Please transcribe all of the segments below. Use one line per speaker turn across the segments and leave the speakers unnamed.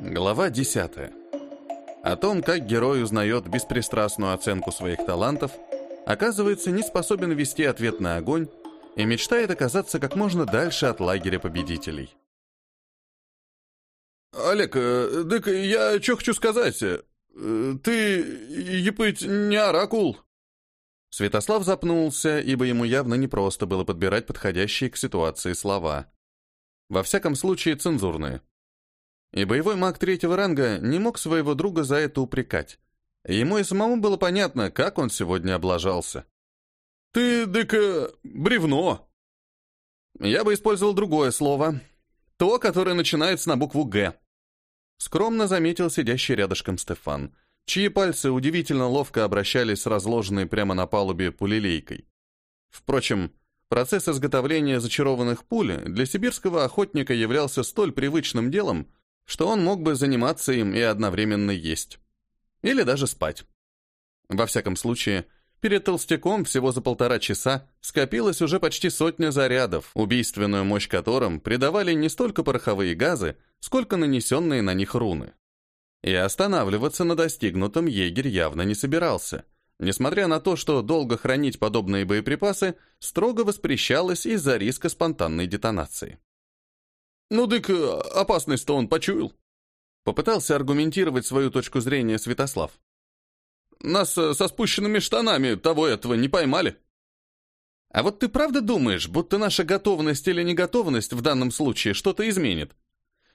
Глава 10. О том, как герой узнает беспристрастную оценку своих талантов, оказывается не способен вести ответный огонь и мечтает оказаться как можно дальше от лагеря победителей.
«Олег, э, дык я что хочу сказать? Э, Ты, епыть, не оракул?»
Святослав запнулся, ибо ему явно непросто было подбирать подходящие к ситуации слова. Во всяком случае, цензурные. И боевой маг третьего ранга не мог своего друга за это упрекать. Ему и самому было понятно, как он сегодня облажался.
«Ты, дык, э, бревно!»
Я бы использовал другое слово. То, которое начинается на букву «Г». Скромно заметил сидящий рядышком Стефан, чьи пальцы удивительно ловко обращались с разложенной прямо на палубе пулелейкой. Впрочем, процесс изготовления зачарованных пуль для сибирского охотника являлся столь привычным делом, что он мог бы заниматься им и одновременно есть. Или даже спать. Во всяком случае, перед толстяком всего за полтора часа скопилось уже почти сотня зарядов, убийственную мощь которым придавали не столько пороховые газы, сколько нанесенные на них руны. И останавливаться на достигнутом егерь явно не собирался, несмотря на то, что долго хранить подобные боеприпасы строго воспрещалось из-за риска спонтанной детонации.
«Ну, дык, опасность-то он почуял»,
Попытался аргументировать свою точку зрения Святослав.
«Нас э, со спущенными штанами того этого не поймали».
«А вот ты правда думаешь, будто наша готовность или неготовность в данном случае что-то изменит?»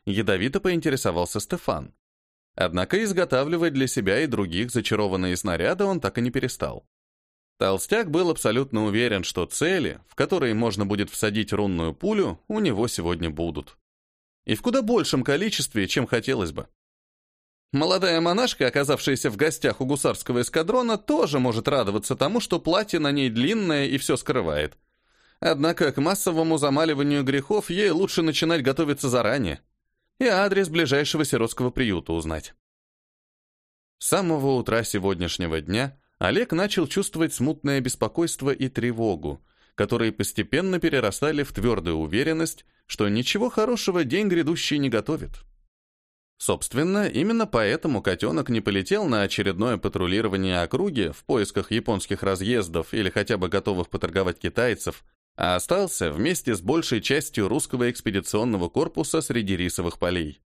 Ядовито поинтересовался Стефан. Однако изготавливать для себя и других зачарованные снаряды он так и не перестал. Толстяк был абсолютно уверен, что цели, в которые можно будет всадить рунную пулю, у него сегодня будут и в куда большем количестве, чем хотелось бы. Молодая монашка, оказавшаяся в гостях у гусарского эскадрона, тоже может радоваться тому, что платье на ней длинное и все скрывает. Однако к массовому замаливанию грехов ей лучше начинать готовиться заранее и адрес ближайшего сиротского приюта узнать. С самого утра сегодняшнего дня Олег начал чувствовать смутное беспокойство и тревогу, которые постепенно перерастали в твердую уверенность, что ничего хорошего день грядущий не готовит. Собственно, именно поэтому котенок не полетел на очередное патрулирование округи в поисках японских разъездов или хотя бы готовых поторговать китайцев, а остался вместе с большей частью русского экспедиционного корпуса среди рисовых полей.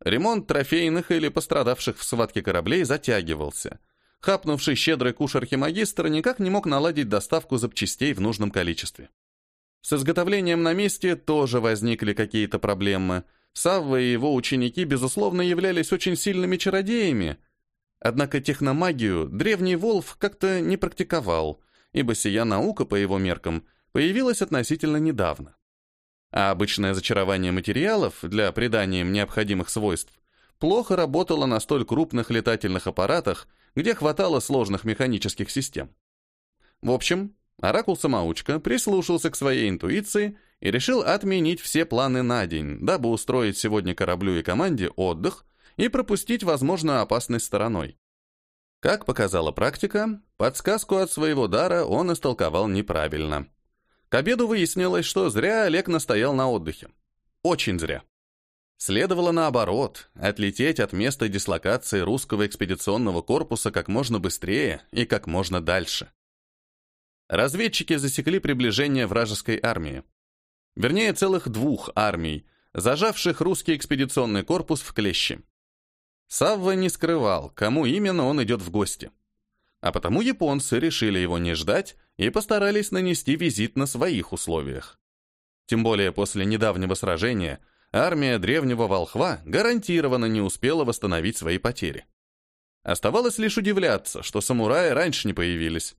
Ремонт трофейных или пострадавших в схватке кораблей затягивался. Хапнувший щедрый куш архимагистр никак не мог наладить доставку запчастей в нужном количестве. С изготовлением на месте тоже возникли какие-то проблемы. Савва и его ученики, безусловно, являлись очень сильными чародеями. Однако техномагию древний Волф как-то не практиковал, ибо сия наука, по его меркам, появилась относительно недавно. А обычное зачарование материалов для придания им необходимых свойств плохо работало на столь крупных летательных аппаратах, где хватало сложных механических систем. В общем, Оракул-самоучка прислушался к своей интуиции и решил отменить все планы на день, дабы устроить сегодня кораблю и команде отдых и пропустить возможную опасность стороной. Как показала практика, подсказку от своего дара он истолковал неправильно. К обеду выяснилось, что зря Олег настоял на отдыхе. Очень зря. Следовало наоборот, отлететь от места дислокации русского экспедиционного корпуса как можно быстрее и как можно дальше. Разведчики засекли приближение вражеской армии. Вернее, целых двух армий, зажавших русский экспедиционный корпус в клещи. Савва не скрывал, кому именно он идет в гости. А потому японцы решили его не ждать и постарались нанести визит на своих условиях. Тем более после недавнего сражения армия древнего волхва гарантированно не успела восстановить свои потери. Оставалось лишь удивляться, что самураи раньше не появились.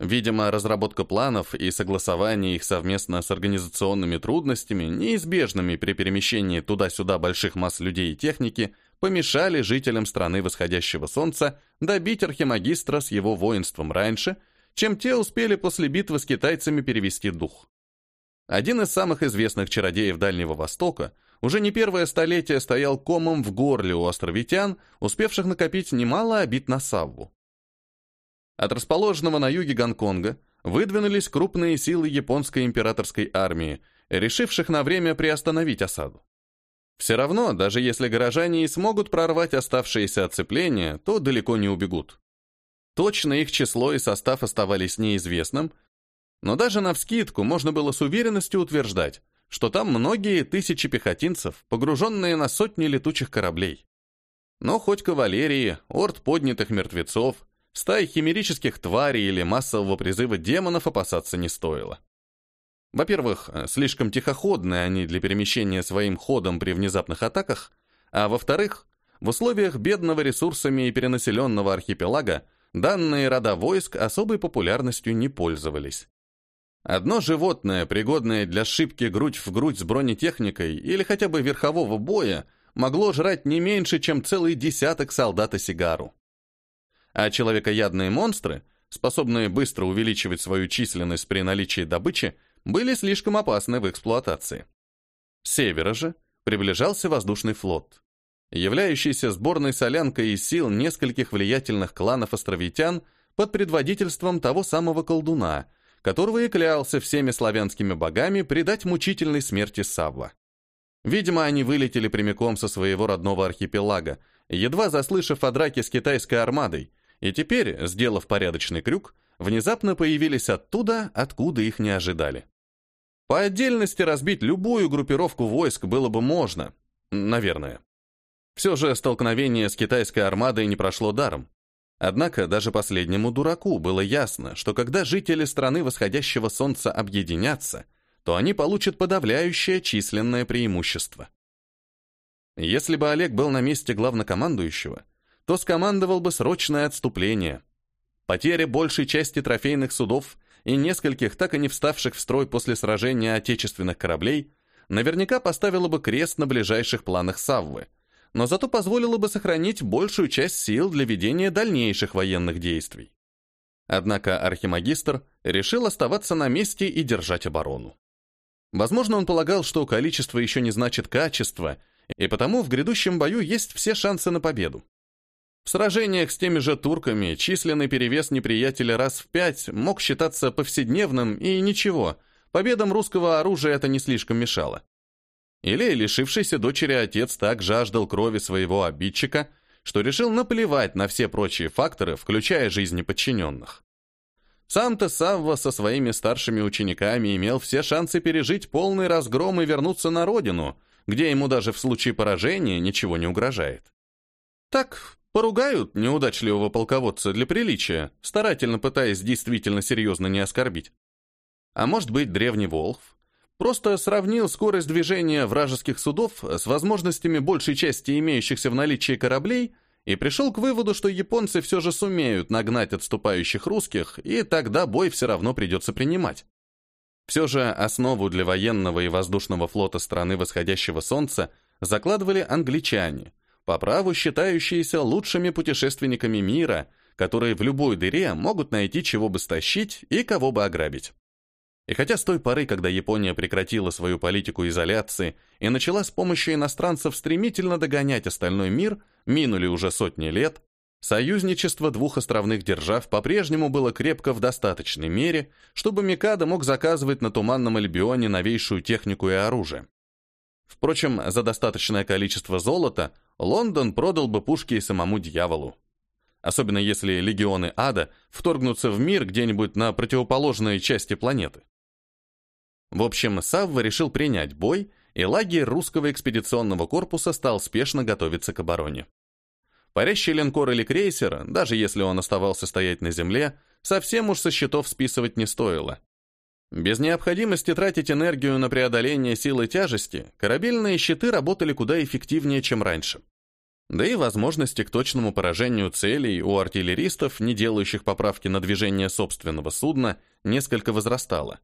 Видимо, разработка планов и согласование их совместно с организационными трудностями, неизбежными при перемещении туда-сюда больших масс людей и техники, помешали жителям страны восходящего солнца добить архимагистра с его воинством раньше, чем те успели после битвы с китайцами перевести дух. Один из самых известных чародеев Дальнего Востока уже не первое столетие стоял комом в горле у островитян, успевших накопить немало обид на Савву. От расположенного на юге Гонконга выдвинулись крупные силы японской императорской армии, решивших на время приостановить осаду. Все равно, даже если горожане и смогут прорвать оставшиеся оцепления, то далеко не убегут. Точно их число и состав оставались неизвестным, но даже навскидку можно было с уверенностью утверждать, что там многие тысячи пехотинцев, погруженные на сотни летучих кораблей. Но хоть кавалерии, орд поднятых мертвецов, стаи химерических тварей или массового призыва демонов опасаться не стоило. Во-первых, слишком тихоходны они для перемещения своим ходом при внезапных атаках, а во-вторых, в условиях бедного ресурсами и перенаселенного архипелага данные рода войск особой популярностью не пользовались. Одно животное, пригодное для шибки грудь в грудь с бронетехникой или хотя бы верхового боя, могло жрать не меньше, чем целый десяток солдат и сигару. А человекоядные монстры, способные быстро увеличивать свою численность при наличии добычи, были слишком опасны в эксплуатации. С севера же приближался воздушный флот, являющийся сборной солянкой из сил нескольких влиятельных кланов островитян под предводительством того самого колдуна, которого и клялся всеми славянскими богами предать мучительной смерти Савва. Видимо, они вылетели прямиком со своего родного архипелага, едва заслышав о драке с китайской армадой, и теперь, сделав порядочный крюк, внезапно появились оттуда, откуда их не ожидали. По отдельности разбить любую группировку войск было бы можно, наверное. Все же столкновение с китайской армадой не прошло даром. Однако даже последнему дураку было ясно, что когда жители страны восходящего солнца объединятся, то они получат подавляющее численное преимущество. Если бы Олег был на месте главнокомандующего, то скомандовал бы срочное отступление. Потеря большей части трофейных судов и нескольких так и не вставших в строй после сражения отечественных кораблей наверняка поставило бы крест на ближайших планах Саввы, но зато позволило бы сохранить большую часть сил для ведения дальнейших военных действий. Однако архимагистр решил оставаться на месте и держать оборону. Возможно, он полагал, что количество еще не значит качество, и потому в грядущем бою есть все шансы на победу. В сражениях с теми же турками численный перевес неприятеля раз в пять мог считаться повседневным, и ничего, победам русского оружия это не слишком мешало. Или лишившийся дочери отец так жаждал крови своего обидчика, что решил наплевать на все прочие факторы, включая жизни подчиненных. Сам-то Савва со своими старшими учениками имел все шансы пережить полный разгром и вернуться на родину, где ему даже в случае поражения ничего не угрожает. Так, Поругают неудачливого полководца для приличия, старательно пытаясь действительно серьезно не оскорбить. А может быть, древний Волхв просто сравнил скорость движения вражеских судов с возможностями большей части имеющихся в наличии кораблей и пришел к выводу, что японцы все же сумеют нагнать отступающих русских, и тогда бой все равно придется принимать. Все же основу для военного и воздушного флота страны восходящего солнца закладывали англичане – по праву считающиеся лучшими путешественниками мира, которые в любой дыре могут найти чего бы стащить и кого бы ограбить. И хотя с той поры, когда Япония прекратила свою политику изоляции и начала с помощью иностранцев стремительно догонять остальной мир, минули уже сотни лет, союзничество двух островных держав по-прежнему было крепко в достаточной мере, чтобы Микадо мог заказывать на Туманном Альбионе новейшую технику и оружие. Впрочем, за достаточное количество золота Лондон продал бы пушки и самому дьяволу. Особенно если легионы ада вторгнутся в мир где-нибудь на противоположной части планеты. В общем, Савва решил принять бой, и лагерь русского экспедиционного корпуса стал спешно готовиться к обороне. Парящий линкор или крейсер, даже если он оставался стоять на земле, совсем уж со счетов списывать не стоило. Без необходимости тратить энергию на преодоление силы тяжести, корабельные щиты работали куда эффективнее, чем раньше. Да и возможности к точному поражению целей у артиллеристов, не делающих поправки на движение собственного судна, несколько возрастало.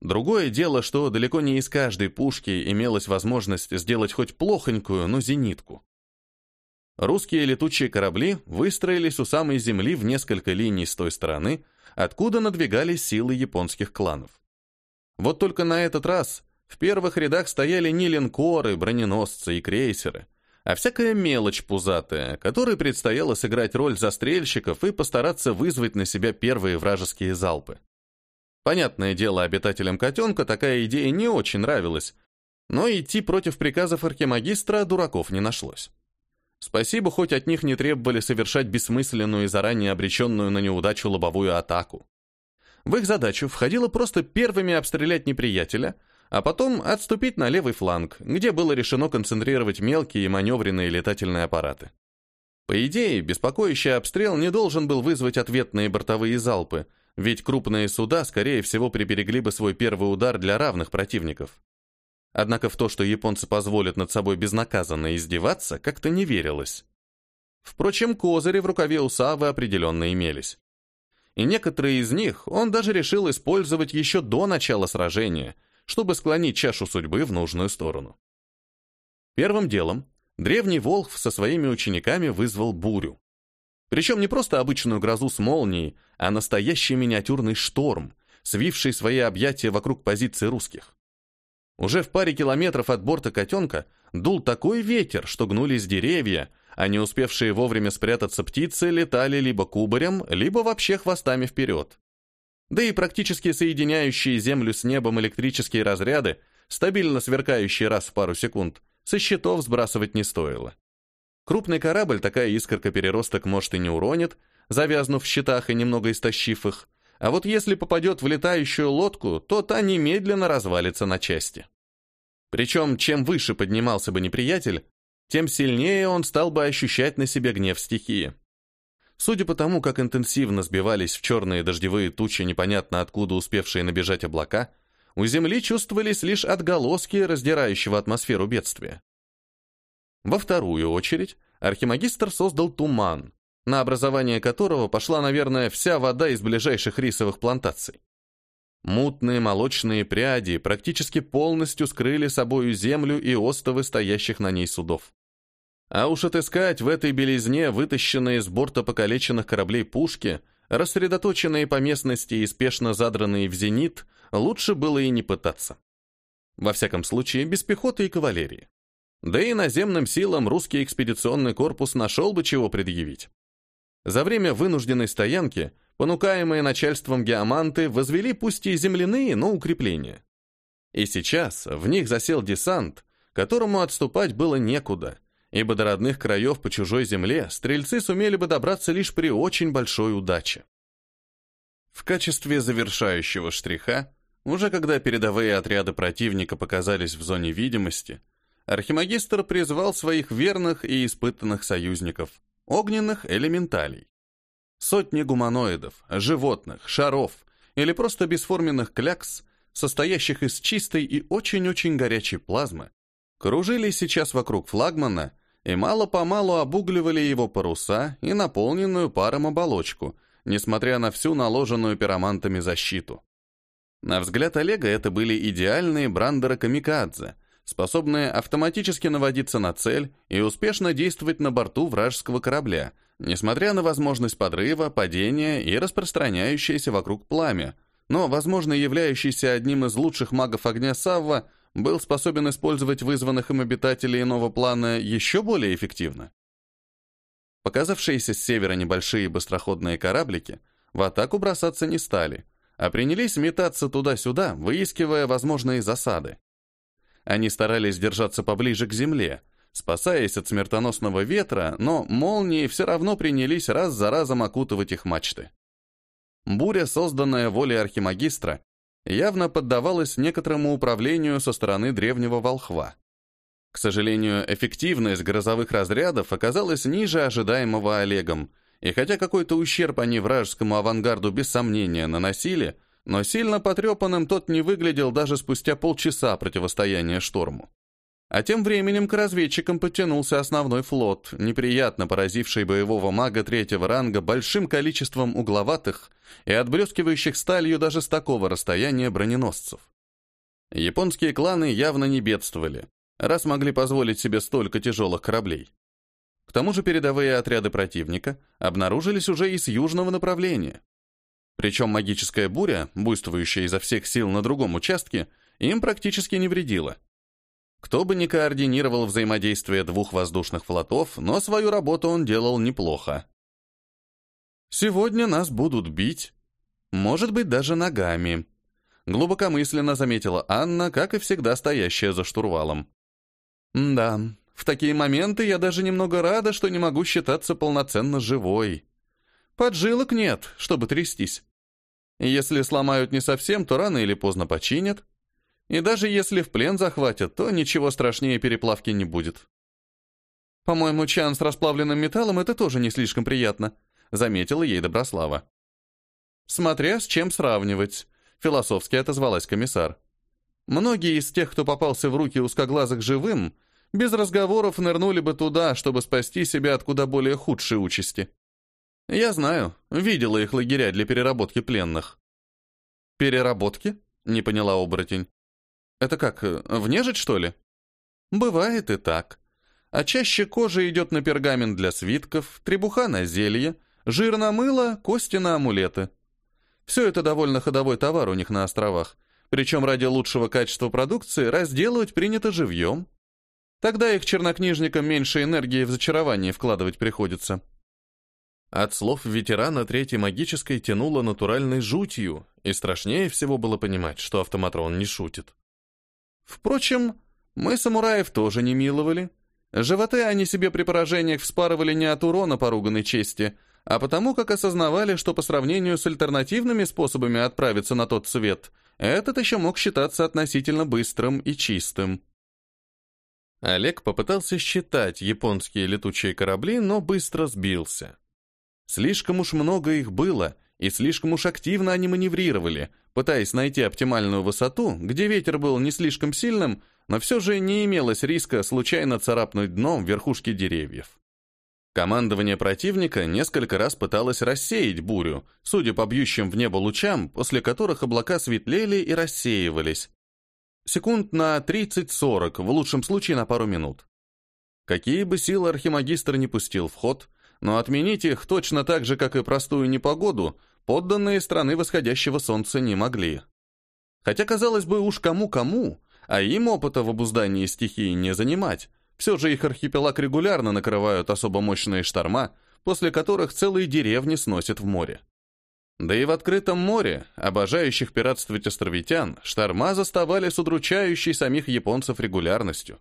Другое дело, что далеко не из каждой пушки имелась возможность сделать хоть плохонькую, но зенитку. Русские летучие корабли выстроились у самой земли в несколько линий с той стороны, откуда надвигались силы японских кланов. Вот только на этот раз в первых рядах стояли не линкоры, броненосцы и крейсеры, а всякая мелочь пузатая, которой предстояло сыграть роль застрельщиков и постараться вызвать на себя первые вражеские залпы. Понятное дело, обитателям котенка такая идея не очень нравилась, Но идти против приказов архимагистра дураков не нашлось. Спасибо, хоть от них не требовали совершать бессмысленную и заранее обреченную на неудачу лобовую атаку. В их задачу входило просто первыми обстрелять неприятеля, а потом отступить на левый фланг, где было решено концентрировать мелкие и маневренные летательные аппараты. По идее, беспокоящий обстрел не должен был вызвать ответные бортовые залпы, ведь крупные суда, скорее всего, приберегли бы свой первый удар для равных противников. Однако в то, что японцы позволят над собой безнаказанно издеваться, как-то не верилось. Впрочем, козыри в рукаве у Савы определенно имелись. И некоторые из них он даже решил использовать еще до начала сражения, чтобы склонить чашу судьбы в нужную сторону. Первым делом древний Волхв со своими учениками вызвал бурю. Причем не просто обычную грозу с молнией, а настоящий миниатюрный шторм, свивший свои объятия вокруг позиций русских. Уже в паре километров от борта котенка дул такой ветер, что гнулись деревья, а не успевшие вовремя спрятаться птицы летали либо кубарем, либо вообще хвостами вперед. Да и практически соединяющие Землю с небом электрические разряды, стабильно сверкающие раз в пару секунд, со счетов сбрасывать не стоило. Крупный корабль такая искорка переросток может и не уронит, завязнув в щитах и немного истощив их, а вот если попадет в летающую лодку, то та немедленно развалится на части. Причем, чем выше поднимался бы неприятель, тем сильнее он стал бы ощущать на себе гнев стихии. Судя по тому, как интенсивно сбивались в черные дождевые тучи непонятно откуда успевшие набежать облака, у Земли чувствовались лишь отголоски раздирающего атмосферу бедствия. Во вторую очередь архимагистр создал туман, на образование которого пошла, наверное, вся вода из ближайших рисовых плантаций. Мутные молочные пряди практически полностью скрыли собою землю и остовы стоящих на ней судов. А уж отыскать в этой белизне вытащенные с борта покалеченных кораблей пушки, рассредоточенные по местности и спешно задранные в зенит, лучше было и не пытаться. Во всяком случае, без пехоты и кавалерии. Да и наземным силам русский экспедиционный корпус нашел бы чего предъявить. За время вынужденной стоянки понукаемые начальством геоманты возвели пусть и земляные, но укрепления. И сейчас в них засел десант, которому отступать было некуда, ибо до родных краев по чужой земле стрельцы сумели бы добраться лишь при очень большой удаче. В качестве завершающего штриха, уже когда передовые отряды противника показались в зоне видимости, архимагистр призвал своих верных и испытанных союзников, огненных элементалей. Сотни гуманоидов, животных, шаров или просто бесформенных клякс, состоящих из чистой и очень-очень горячей плазмы, кружили сейчас вокруг флагмана и мало-помалу обугливали его паруса и наполненную паром оболочку, несмотря на всю наложенную пиромантами защиту. На взгляд Олега это были идеальные брандеры камикадзе, способные автоматически наводиться на цель и успешно действовать на борту вражеского корабля, несмотря на возможность подрыва, падения и распространяющееся вокруг пламя, но, возможно, являющийся одним из лучших магов огня Савва, был способен использовать вызванных им обитателей иного плана еще более эффективно. Показавшиеся с севера небольшие быстроходные кораблики в атаку бросаться не стали, а принялись метаться туда-сюда, выискивая возможные засады. Они старались держаться поближе к земле, спасаясь от смертоносного ветра, но молнии все равно принялись раз за разом окутывать их мачты. Буря, созданная волей архимагистра, явно поддавалась некоторому управлению со стороны древнего волхва. К сожалению, эффективность грозовых разрядов оказалась ниже ожидаемого Олегом, и хотя какой-то ущерб они вражескому авангарду без сомнения наносили, но сильно потрепанным тот не выглядел даже спустя полчаса противостояния шторму. А тем временем к разведчикам подтянулся основной флот, неприятно поразивший боевого мага третьего ранга большим количеством угловатых и отблескивающих сталью даже с такого расстояния броненосцев. Японские кланы явно не бедствовали, раз могли позволить себе столько тяжелых кораблей. К тому же передовые отряды противника обнаружились уже и с южного направления. Причем магическая буря, буйствующая изо всех сил на другом участке, им практически не вредила. Кто бы ни координировал взаимодействие двух воздушных флотов, но свою работу он делал неплохо. Сегодня нас будут бить, может быть, даже ногами. глубокомысленно заметила Анна, как и всегда стоящая за штурвалом. «Да, в такие моменты я даже немного рада, что не могу считаться полноценно живой. Поджилок нет, чтобы трястись. Если сломают не совсем, то рано или поздно починят. И даже если в плен захватят, то ничего страшнее переплавки не будет. По-моему, чан с расплавленным металлом — это тоже не слишком приятно, заметила ей Доброслава. Смотря с чем сравнивать, философски отозвалась комиссар. Многие из тех, кто попался в руки узкоглазых живым, без разговоров нырнули бы туда, чтобы спасти себя от куда более худшей участи. Я знаю, видела их лагеря для переработки пленных. Переработки? Не поняла оборотень. Это как, в нежить, что ли? Бывает и так. А чаще кожа идет на пергамент для свитков, требуха на зелье, жир на мыло, кости на амулеты. Все это довольно ходовой товар у них на островах. Причем ради лучшего качества продукции разделывать принято живьем. Тогда их чернокнижникам меньше энергии в зачарование вкладывать приходится. От слов ветерана третьей магической тянуло натуральной жутью, и страшнее всего было понимать, что автоматрон не шутит. Впрочем, мы самураев тоже не миловали. Животы они себе при поражениях вспарывали не от урона поруганной чести, а потому как осознавали, что по сравнению с альтернативными способами отправиться на тот свет, этот еще мог считаться относительно быстрым и чистым. Олег попытался считать японские летучие корабли, но быстро сбился. Слишком уж много их было, и слишком уж активно они маневрировали, пытаясь найти оптимальную высоту, где ветер был не слишком сильным, но все же не имелось риска случайно царапнуть дном верхушки деревьев. Командование противника несколько раз пыталось рассеять бурю, судя по бьющим в небо лучам, после которых облака светлели и рассеивались. Секунд на 30-40, в лучшем случае на пару минут. Какие бы силы архимагистр не пустил в ход, но отменить их точно так же, как и простую непогоду, подданные страны восходящего солнца не могли. Хотя, казалось бы, уж кому-кому, а им опыта в обуздании стихии не занимать, все же их архипелаг регулярно накрывают особо мощные шторма, после которых целые деревни сносят в море. Да и в открытом море, обожающих пиратствовать островитян, шторма заставали с удручающей самих японцев регулярностью.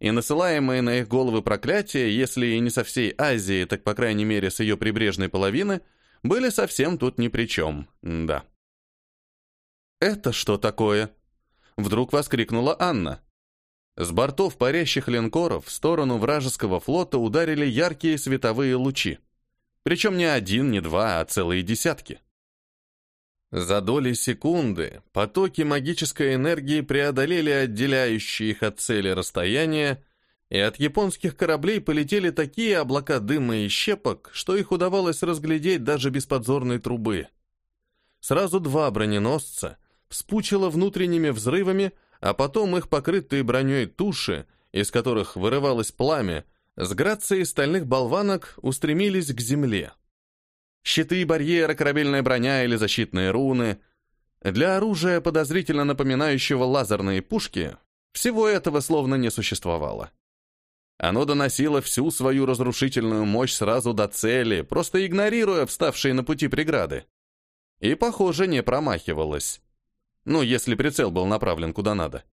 И насылаемые на их головы проклятия, если и не со всей Азии, так по крайней мере с ее прибрежной половины, были совсем тут ни при чем, да. «Это что такое?» Вдруг воскликнула Анна. С бортов парящих линкоров в сторону вражеского флота ударили яркие световые лучи. Причем не один, не два, а целые десятки. За доли секунды потоки магической энергии преодолели отделяющие их от цели расстояние, и от японских кораблей полетели такие облака дыма и щепок, что их удавалось разглядеть даже без подзорной трубы. Сразу два броненосца вспучило внутренними взрывами, а потом их покрытые броней туши, из которых вырывалось пламя, с грацией стальных болванок устремились к земле. Щиты, барьеры, корабельная броня или защитные руны. Для оружия, подозрительно напоминающего лазерные пушки, всего этого словно не существовало. Оно доносило всю свою разрушительную мощь сразу до цели, просто игнорируя вставшие на пути преграды. И, похоже, не промахивалось. Ну, если прицел был направлен куда надо.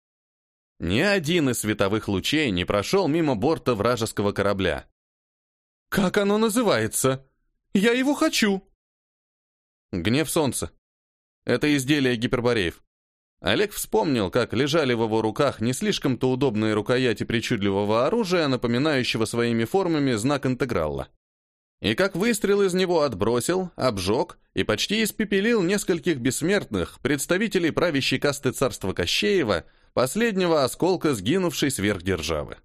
Ни один из световых лучей не прошел мимо борта вражеского корабля. «Как оно называется? Я его хочу!» «Гнев солнца». Это изделие гипербореев. Олег вспомнил, как лежали в его руках не слишком-то удобные рукояти причудливого оружия, напоминающего своими формами знак интеграла и как выстрел из него отбросил, обжег и почти испепелил нескольких бессмертных, представителей правящей касты царства Кощеева, последнего осколка сгинувшей сверхдержавы.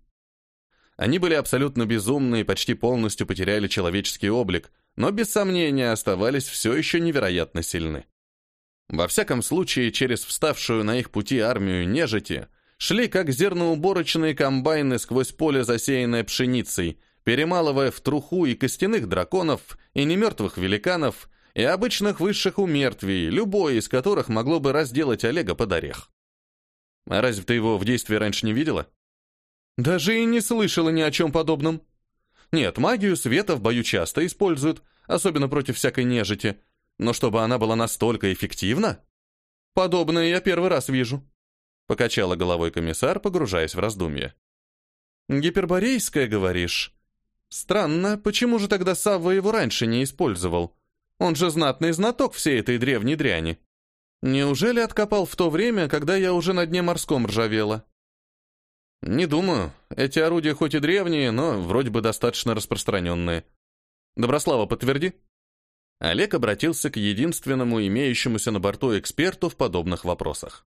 Они были абсолютно безумны и почти полностью потеряли человеческий облик, но без сомнения оставались все еще невероятно сильны. Во всяком случае, через вставшую на их пути армию нежити шли как зерноуборочные комбайны сквозь поле, засеянное пшеницей, перемалывая в труху и костяных драконов, и немертвых великанов, и обычных высших умертвий, любой из которых могло бы разделать Олега под орех. А разве ты его в действии раньше не видела? Даже и не слышала ни о чем подобном. Нет, магию света в бою часто используют, особенно против всякой нежити, но чтобы она была настолько эффективна? Подобное я первый раз вижу», — покачала головой комиссар, погружаясь в раздумья. «Гиперборейское, говоришь? Странно, почему же тогда Савва его раньше не использовал? Он же знатный знаток всей этой древней дряни. Неужели откопал в то время, когда я уже на дне морском ржавела?» «Не думаю. Эти орудия хоть и древние, но вроде бы достаточно распространенные. Доброслава, подтверди». Олег обратился к единственному имеющемуся на борту эксперту в подобных вопросах.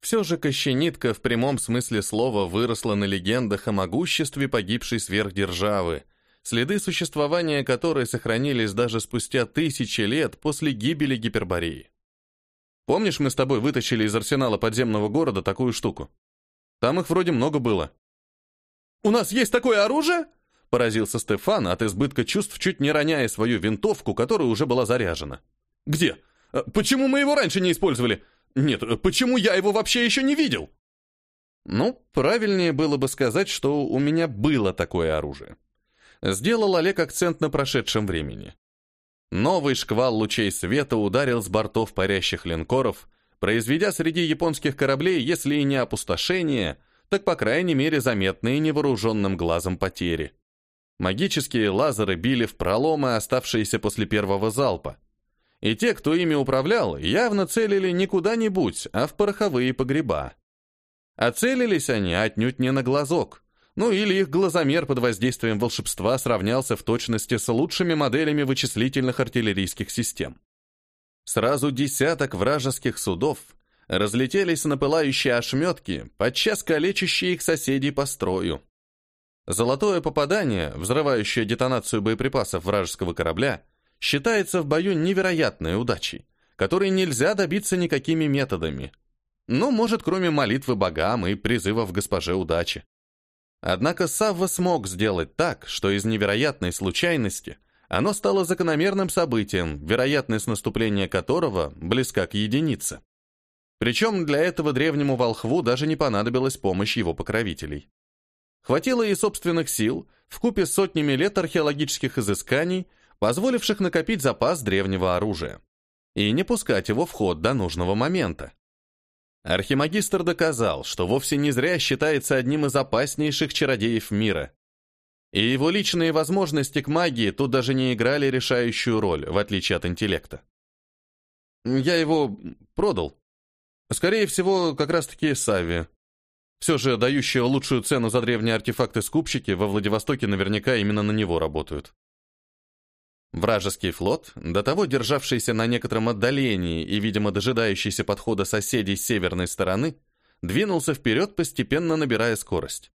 Все же Кощенитка в прямом смысле слова выросла на легендах о могуществе погибшей сверхдержавы, следы существования которой сохранились даже спустя тысячи лет после гибели Гипербореи. Помнишь, мы с тобой вытащили из арсенала подземного города такую штуку? Там их вроде много было. «У нас есть такое оружие?» Поразился Стефан от избытка чувств, чуть не роняя свою винтовку, которая уже была заряжена. «Где? Э, почему мы его раньше не использовали? Нет, э, почему я его вообще еще не видел?» Ну, правильнее было бы сказать, что у меня было такое оружие. Сделал Олег акцент на прошедшем времени. Новый шквал лучей света ударил с бортов парящих линкоров, произведя среди японских кораблей, если и не опустошение, так, по крайней мере, заметные невооруженным глазом потери. Магические лазеры били в проломы, оставшиеся после первого залпа. И те, кто ими управлял, явно целили не куда-нибудь, а в пороховые погреба. А целились они отнюдь не на глазок. Ну или их глазомер под воздействием волшебства сравнялся в точности с лучшими моделями вычислительных артиллерийских систем. Сразу десяток вражеских судов разлетелись на пылающие ошметки, подчас калечащие их соседей по строю. Золотое попадание, взрывающее детонацию боеприпасов вражеского корабля, считается в бою невероятной удачей, которой нельзя добиться никакими методами. Ну, может, кроме молитвы богам и призывов госпоже удачи. Однако Савва смог сделать так, что из невероятной случайности – оно стало закономерным событием, вероятность наступления которого близка к единице. Причем для этого древнему волхву даже не понадобилась помощь его покровителей. Хватило и собственных сил, вкупе с сотнями лет археологических изысканий, позволивших накопить запас древнего оружия и не пускать его в ход до нужного момента. Архимагистр доказал, что вовсе не зря считается одним из опаснейших чародеев мира. И его личные возможности к магии тут даже не играли решающую роль, в отличие от интеллекта. Я его продал. Скорее всего, как раз-таки Сави. Все же дающие лучшую цену за древние артефакты скупщики во Владивостоке наверняка именно на него работают. Вражеский флот, до того державшийся на некотором отдалении и, видимо, дожидающийся подхода соседей с северной стороны, двинулся вперед, постепенно набирая скорость.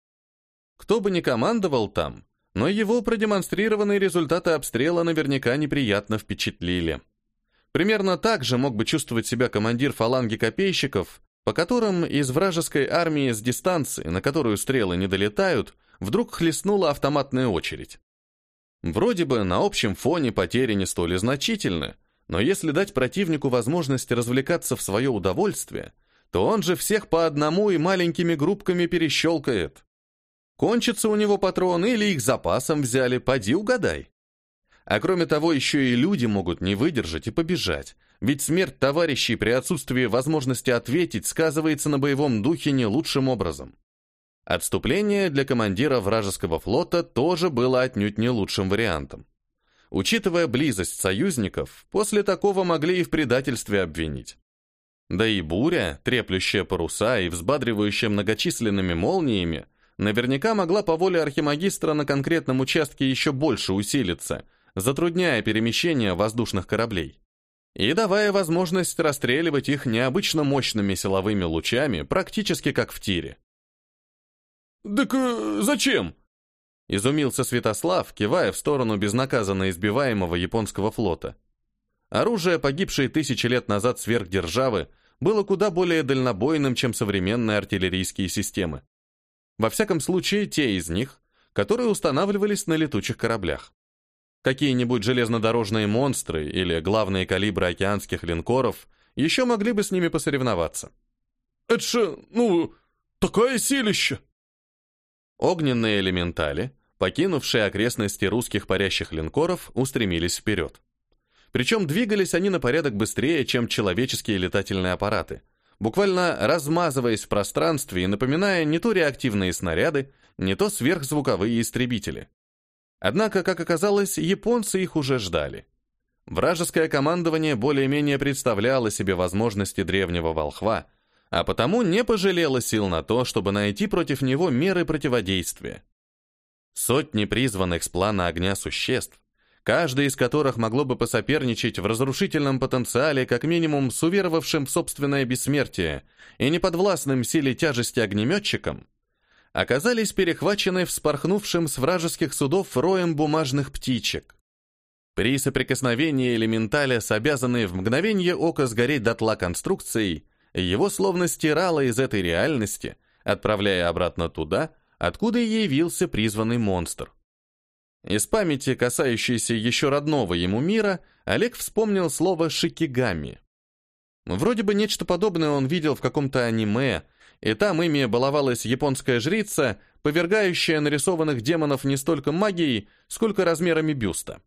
Кто бы ни командовал там, но его продемонстрированные результаты обстрела наверняка неприятно впечатлили. Примерно так же мог бы чувствовать себя командир фаланги копейщиков, по которым из вражеской армии с дистанции, на которую стрелы не долетают, вдруг хлестнула автоматная очередь. Вроде бы на общем фоне потери не столь значительны, но если дать противнику возможность развлекаться в свое удовольствие, то он же всех по одному и маленькими группками перещелкает. Кончится у него патрон или их запасом взяли, поди угадай. А кроме того, еще и люди могут не выдержать и побежать, ведь смерть товарищей при отсутствии возможности ответить сказывается на боевом духе не лучшим образом. Отступление для командира вражеского флота тоже было отнюдь не лучшим вариантом. Учитывая близость союзников, после такого могли и в предательстве обвинить. Да и буря, треплющая паруса и взбадривающая многочисленными молниями, наверняка могла по воле архимагистра на конкретном участке еще больше усилиться, затрудняя перемещение воздушных кораблей и давая возможность расстреливать их необычно мощными силовыми лучами, практически как в тире.
«Так э, зачем?»
Изумился Святослав, кивая в сторону безнаказанно избиваемого японского флота. Оружие, погибшее тысячи лет назад сверхдержавы, было куда более дальнобойным, чем современные артиллерийские системы. Во всяком случае, те из них, которые устанавливались на летучих кораблях. Какие-нибудь железнодорожные монстры или главные калибры океанских линкоров еще могли бы с ними посоревноваться.
«Это же, ну, такое силище!»
Огненные элементали, покинувшие окрестности русских парящих линкоров, устремились вперед. Причем двигались они на порядок быстрее, чем человеческие летательные аппараты, буквально размазываясь в пространстве и напоминая не то реактивные снаряды, не то сверхзвуковые истребители. Однако, как оказалось, японцы их уже ждали. Вражеское командование более-менее представляло себе возможности древнего волхва, а потому не пожалело сил на то, чтобы найти против него меры противодействия. Сотни призванных с плана огня существ, каждый из которых могло бы посоперничать в разрушительном потенциале как минимум с уверовавшим в собственное бессмертие и неподвластным силе тяжести огнеметчиком, оказались перехвачены вспорхнувшим с вражеских судов роем бумажных птичек. При соприкосновении элементаля с обязанной в мгновение ока сгореть дотла конструкцией, его словно стирало из этой реальности, отправляя обратно туда, откуда и явился призванный монстр. Из памяти, касающейся еще родного ему мира, Олег вспомнил слово «шикигами». Вроде бы нечто подобное он видел в каком-то аниме, и там ими баловалась японская жрица, повергающая нарисованных демонов не столько магией, сколько размерами бюста.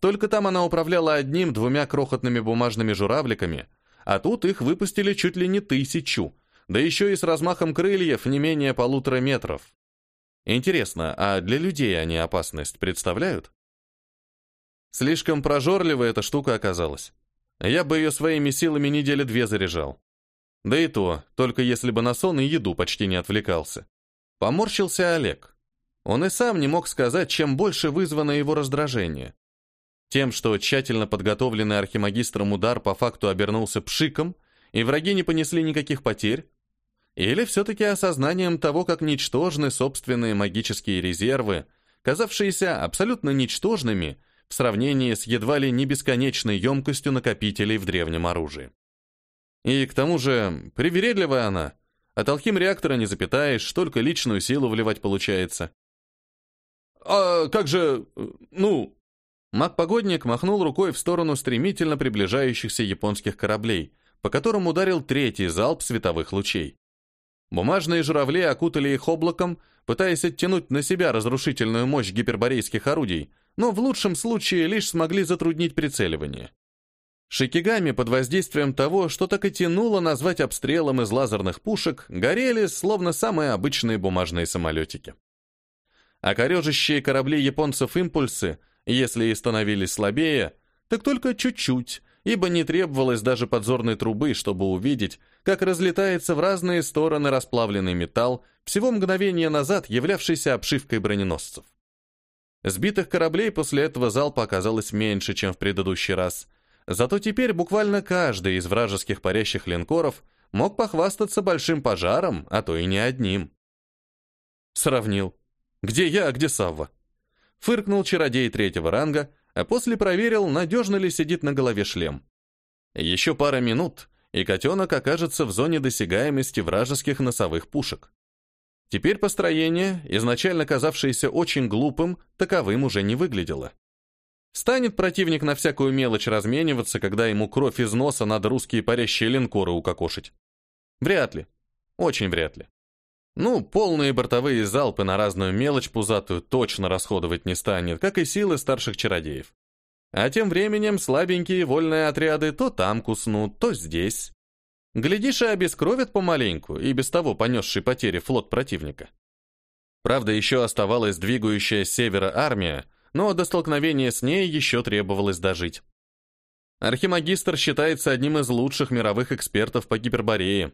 Только там она управляла одним-двумя крохотными бумажными журавликами, а тут их выпустили чуть ли не тысячу, да еще и с размахом крыльев не менее полутора метров. Интересно, а для людей они опасность представляют? Слишком прожорливая эта штука оказалась. Я бы ее своими силами недели две заряжал. Да и то, только если бы на сон и еду почти не отвлекался. Поморщился Олег. Он и сам не мог сказать, чем больше вызвано его раздражение. Тем, что тщательно подготовленный архимагистром удар по факту обернулся пшиком, и враги не понесли никаких потерь, или все-таки осознанием того, как ничтожны собственные магические резервы, казавшиеся абсолютно ничтожными в сравнении с едва ли не бесконечной емкостью накопителей в древнем оружии. И к тому же, привередливая она. От алхим-реактора не запитаешь, только личную силу вливать получается. «А как же... ну...» Маг-погодник махнул рукой в сторону стремительно приближающихся японских кораблей, по которым ударил третий залп световых лучей. Бумажные журавли окутали их облаком, пытаясь оттянуть на себя разрушительную мощь гиперборейских орудий, но в лучшем случае лишь смогли затруднить прицеливание. Шикигами под воздействием того, что так и тянуло назвать обстрелом из лазерных пушек, горели, словно самые обычные бумажные самолетики. А корежащие корабли японцев импульсы, если и становились слабее, так только чуть-чуть, ибо не требовалось даже подзорной трубы, чтобы увидеть, как разлетается в разные стороны расплавленный металл, всего мгновение назад являвшийся обшивкой броненосцев. Сбитых кораблей после этого залпа оказалось меньше, чем в предыдущий раз. Зато теперь буквально каждый из вражеских парящих линкоров мог похвастаться большим пожаром, а то и не одним. Сравнил. Где я, а где Савва? Фыркнул чародей третьего ранга, а после проверил, надежно ли сидит на голове шлем. Еще пара минут, и котенок окажется в зоне досягаемости вражеских носовых пушек. Теперь построение, изначально казавшееся очень глупым, таковым уже не выглядело. Станет противник на всякую мелочь размениваться, когда ему кровь из носа надо русские парящие линкоры укокошить? Вряд ли. Очень вряд ли. Ну, полные бортовые залпы на разную мелочь пузатую точно расходовать не станет, как и силы старших чародеев. А тем временем слабенькие вольные отряды то там куснут, то здесь. Глядишь, и обескровят помаленьку, и без того понесший потери флот противника. Правда, еще оставалась двигающая с севера армия, но до столкновения с ней еще требовалось дожить. Архимагистр считается одним из лучших мировых экспертов по гиперборее.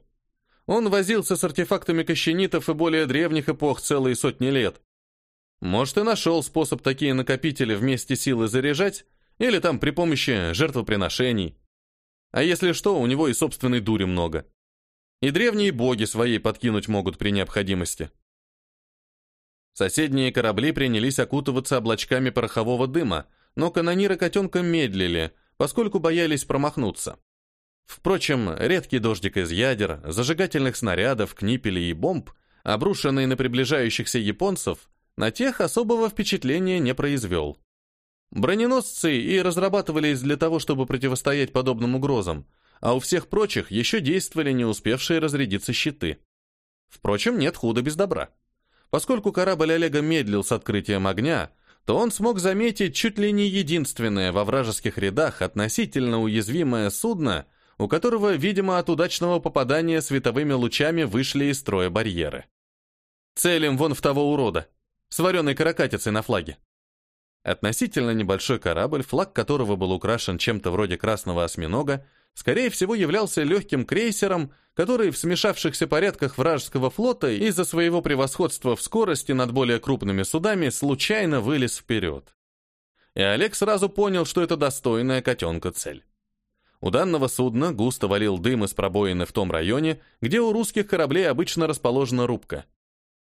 Он возился с артефактами кощенитов и более древних эпох целые сотни лет. Может, и нашел способ такие накопители вместе силы заряжать, или там при помощи жертвоприношений. А если что, у него и собственной дури много. И древние боги своей подкинуть могут при необходимости. Соседние корабли принялись окутываться облачками порохового дыма, но канониры котенка медлили, поскольку боялись промахнуться. Впрочем, редкий дождик из ядер, зажигательных снарядов, книпелей и бомб, обрушенный на приближающихся японцев, на тех особого впечатления не произвел. Броненосцы и разрабатывались для того, чтобы противостоять подобным угрозам, а у всех прочих еще действовали не успевшие разрядиться щиты. Впрочем, нет худа без добра. Поскольку корабль Олега медлил с открытием огня, то он смог заметить чуть ли не единственное во вражеских рядах относительно уязвимое судно, у которого, видимо, от удачного попадания световыми лучами вышли из строя барьеры. Целим вон в того урода, с вареной каракатицей на флаге. Относительно небольшой корабль, флаг которого был украшен чем-то вроде красного осьминога, скорее всего являлся легким крейсером, который в смешавшихся порядках вражеского флота из-за своего превосходства в скорости над более крупными судами случайно вылез вперед. И Олег сразу понял, что это достойная котенка цель. У данного судна густо валил дым из пробоины в том районе, где у русских кораблей обычно расположена рубка.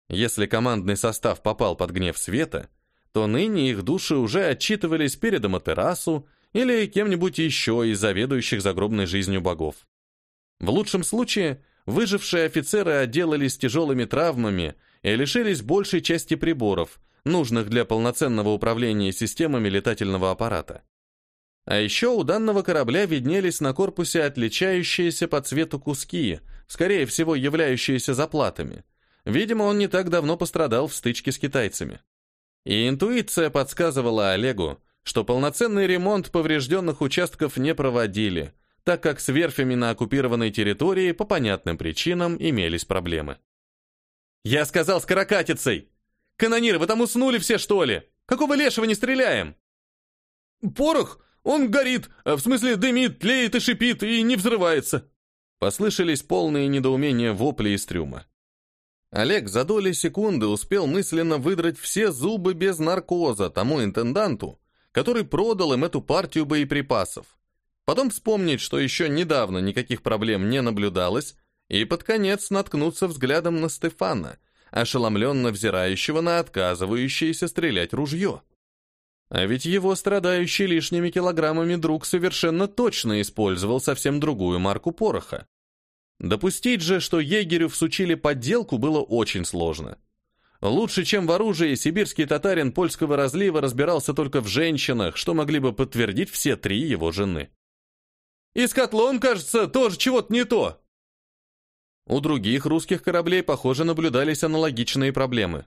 Если командный состав попал под гнев света, то ныне их души уже отчитывались перед Аматерасу или кем-нибудь еще из заведующих загробной жизнью богов. В лучшем случае, выжившие офицеры отделались тяжелыми травмами и лишились большей части приборов, нужных для полноценного управления системами летательного аппарата. А еще у данного корабля виднелись на корпусе отличающиеся по цвету куски, скорее всего, являющиеся заплатами. Видимо, он не так давно пострадал в стычке с китайцами. И интуиция подсказывала Олегу, что полноценный ремонт поврежденных участков не проводили, так как с верфями на оккупированной территории по понятным причинам имелись проблемы. «Я сказал с каракатицей! Канониры, вы там уснули все, что ли? Какого лешего не стреляем?»
«Порох! Он горит! В смысле дымит, тлеет и шипит, и не взрывается!»
Послышались полные недоумения вопли из трюма. Олег за доли секунды успел мысленно выдрать все зубы без наркоза тому интенданту, который продал им эту партию боеприпасов. Потом вспомнить, что еще недавно никаких проблем не наблюдалось, и под конец наткнуться взглядом на Стефана, ошеломленно взирающего на отказывающееся стрелять ружье. А ведь его страдающий лишними килограммами друг совершенно точно использовал совсем другую марку пороха. Допустить же, что егерю всучили подделку, было очень сложно. Лучше, чем в оружии, сибирский татарин польского разлива разбирался только в женщинах, что могли бы подтвердить все три его жены.
«И с котлом, кажется, тоже чего-то не то!»
У других русских кораблей, похоже, наблюдались аналогичные проблемы.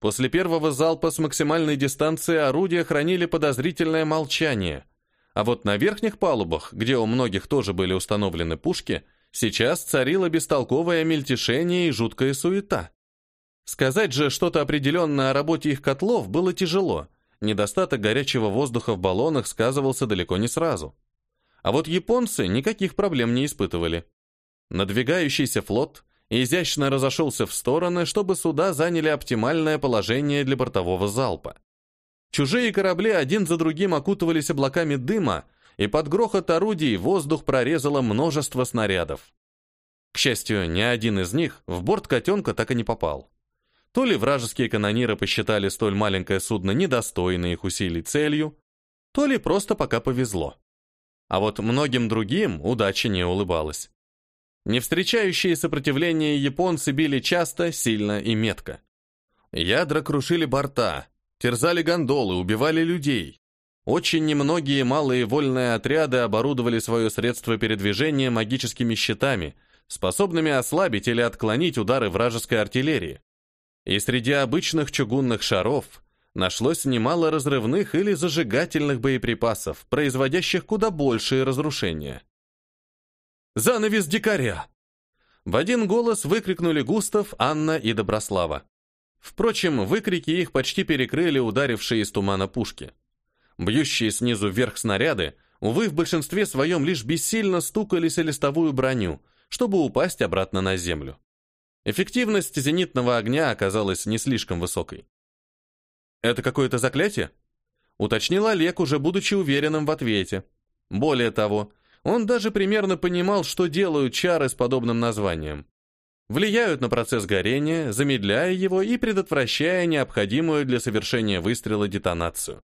После первого залпа с максимальной дистанции орудия хранили подозрительное молчание, а вот на верхних палубах, где у многих тоже были установлены пушки, Сейчас царило бестолковое мельтешение и жуткая суета. Сказать же что-то определенное о работе их котлов было тяжело. Недостаток горячего воздуха в баллонах сказывался далеко не сразу. А вот японцы никаких проблем не испытывали. Надвигающийся флот изящно разошелся в стороны, чтобы суда заняли оптимальное положение для бортового залпа. Чужие корабли один за другим окутывались облаками дыма, и под грохот орудий воздух прорезало множество снарядов. К счастью, ни один из них в борт котенка так и не попал. То ли вражеские канониры посчитали столь маленькое судно недостойной их усилий целью, то ли просто пока повезло. А вот многим другим удача не улыбалась. Не встречающие сопротивления японцы били часто, сильно и метко. Ядра крушили борта, терзали гондолы, убивали людей. Очень немногие малые вольные отряды оборудовали свое средство передвижения магическими щитами, способными ослабить или отклонить удары вражеской артиллерии. И среди обычных чугунных шаров нашлось немало разрывных или зажигательных боеприпасов, производящих куда большие разрушения. «Занавес дикаря!» В один голос выкрикнули Густав, Анна и Доброслава. Впрочем, выкрики их почти перекрыли ударившие из тумана пушки. Бьющие снизу вверх снаряды, увы, в большинстве своем лишь бессильно стукались о листовую броню, чтобы упасть обратно на землю. Эффективность зенитного огня оказалась не слишком высокой. «Это какое-то заклятие?» — уточнил Олег, уже будучи уверенным в ответе. Более того, он даже примерно понимал, что делают чары с подобным названием. Влияют на процесс горения, замедляя его и предотвращая необходимую для совершения выстрела детонацию.